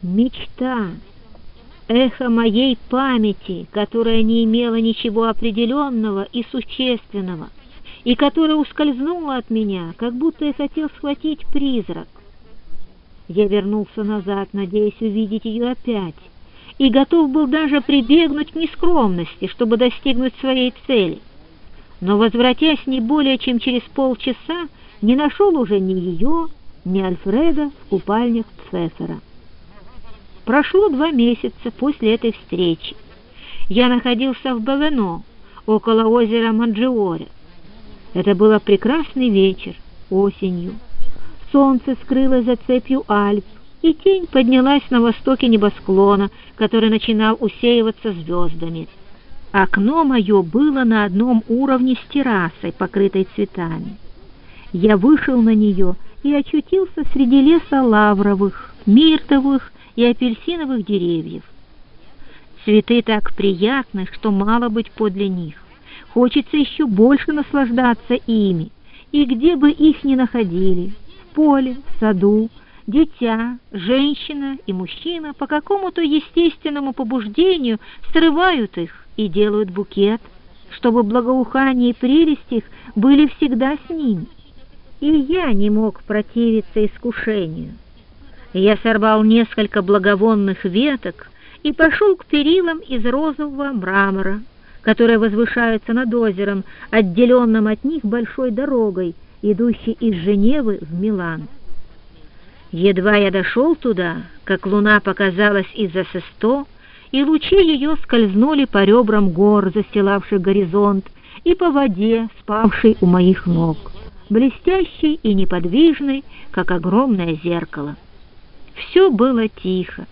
Мечта, эхо моей памяти, которая не имела ничего определенного и существенного, и которая ускользнула от меня, как будто я хотел схватить призрак. Я вернулся назад, надеясь увидеть ее опять, и готов был даже прибегнуть к нескромности, чтобы достигнуть своей цели. Но, возвратясь не более чем через полчаса, не нашел уже ни ее, ни Альфреда в купальнях Пфефера. Прошло два месяца после этой встречи. Я находился в Бавено, около озера Манджиоре. Это был прекрасный вечер, осенью. Солнце скрылось за цепью Альп, и тень поднялась на востоке небосклона, который начинал усеиваться звездами. Окно мое было на одном уровне с террасой, покрытой цветами. Я вышел на нее и очутился среди леса лавровых, миртовых и апельсиновых деревьев. Цветы так приятны, что мало быть подле них. Хочется еще больше наслаждаться ими, и где бы их ни находили, в поле, в саду, дитя, женщина и мужчина по какому-то естественному побуждению срывают их и делают букет, чтобы благоухание и прелесть их были всегда с ними. И я не мог противиться искушению. Я сорвал несколько благовонных веток и пошел к перилам из розового мрамора, которые возвышаются над озером, отделенным от них большой дорогой, идущей из Женевы в Милан. Едва я дошел туда, как луна показалась из-за сесто, и лучи ее скользнули по ребрам гор, застилавших горизонт, и по воде, спавшей у моих ног, блестящей и неподвижной, как огромное зеркало. Все было тихо,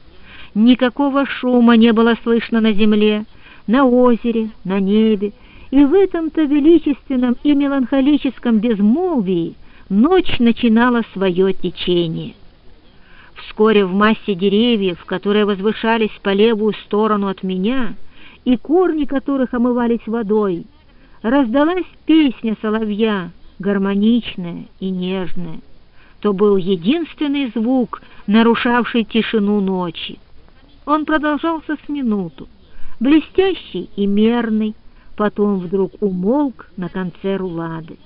никакого шума не было слышно на земле, на озере, на небе, и в этом-то величественном и меланхолическом безмолвии ночь начинала свое течение. Вскоре в массе деревьев, которые возвышались по левую сторону от меня, и корни которых омывались водой, раздалась песня соловья, гармоничная и нежная. То был единственный звук, нарушавший тишину ночи. Он продолжался с минуту, блестящий и мерный, потом вдруг умолк на конце рулады.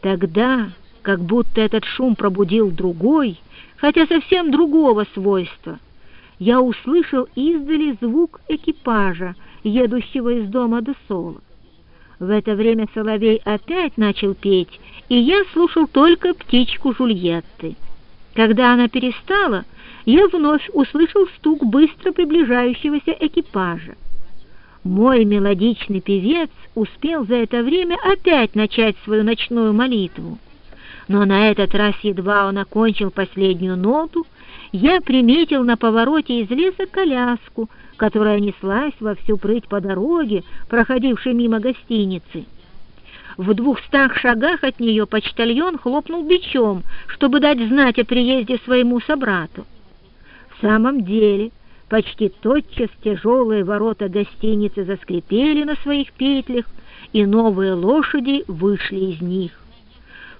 Тогда, как будто этот шум пробудил другой, хотя совсем другого свойства, я услышал издали звук экипажа, едущего из дома до Сола. В это время соловей опять начал петь, и я слушал только птичку Жульетты. Когда она перестала, я вновь услышал стук быстро приближающегося экипажа. Мой мелодичный певец успел за это время опять начать свою ночную молитву. Но на этот раз едва он окончил последнюю ноту, я приметил на повороте из леса коляску, которая неслась во всю прыть по дороге, проходившей мимо гостиницы. В двухстах шагах от нее почтальон хлопнул бичом, чтобы дать знать о приезде своему собрату. В самом деле, почти тотчас тяжелые ворота гостиницы заскрипели на своих петлях, и новые лошади вышли из них.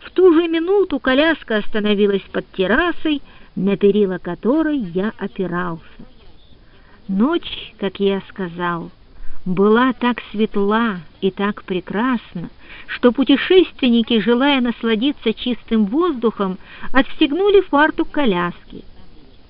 В ту же минуту коляска остановилась под террасой, на перила которой я опирался. Ночь, как я сказал, была так светла и так прекрасна, что путешественники, желая насладиться чистым воздухом, отстегнули фартук коляски.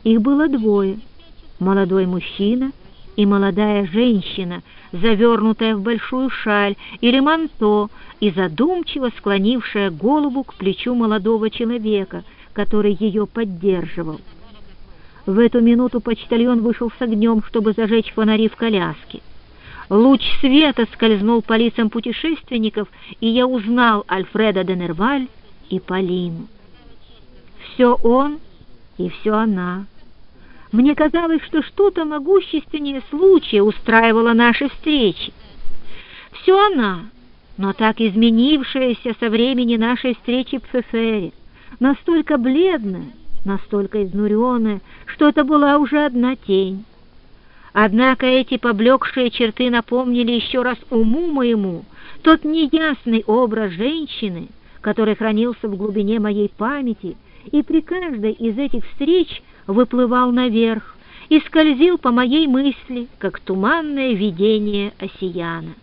Их было двое — молодой мужчина и молодая женщина, завернутая в большую шаль или манто и задумчиво склонившая голову к плечу молодого человека, который ее поддерживал. В эту минуту почтальон вышел с огнем, чтобы зажечь фонари в коляске. Луч света скользнул по лицам путешественников, и я узнал Альфреда де Нерваль и Полину. Все он и все она. Мне казалось, что что-то могущественнее случая устраивало наши встречи. Все она, но так изменившаяся со времени нашей встречи в Фефере, настолько бледная, настолько изнуренная, что это была уже одна тень. Однако эти поблекшие черты напомнили еще раз уму моему тот неясный образ женщины, который хранился в глубине моей памяти, и при каждой из этих встреч выплывал наверх, и скользил по моей мысли, как туманное видение осияна.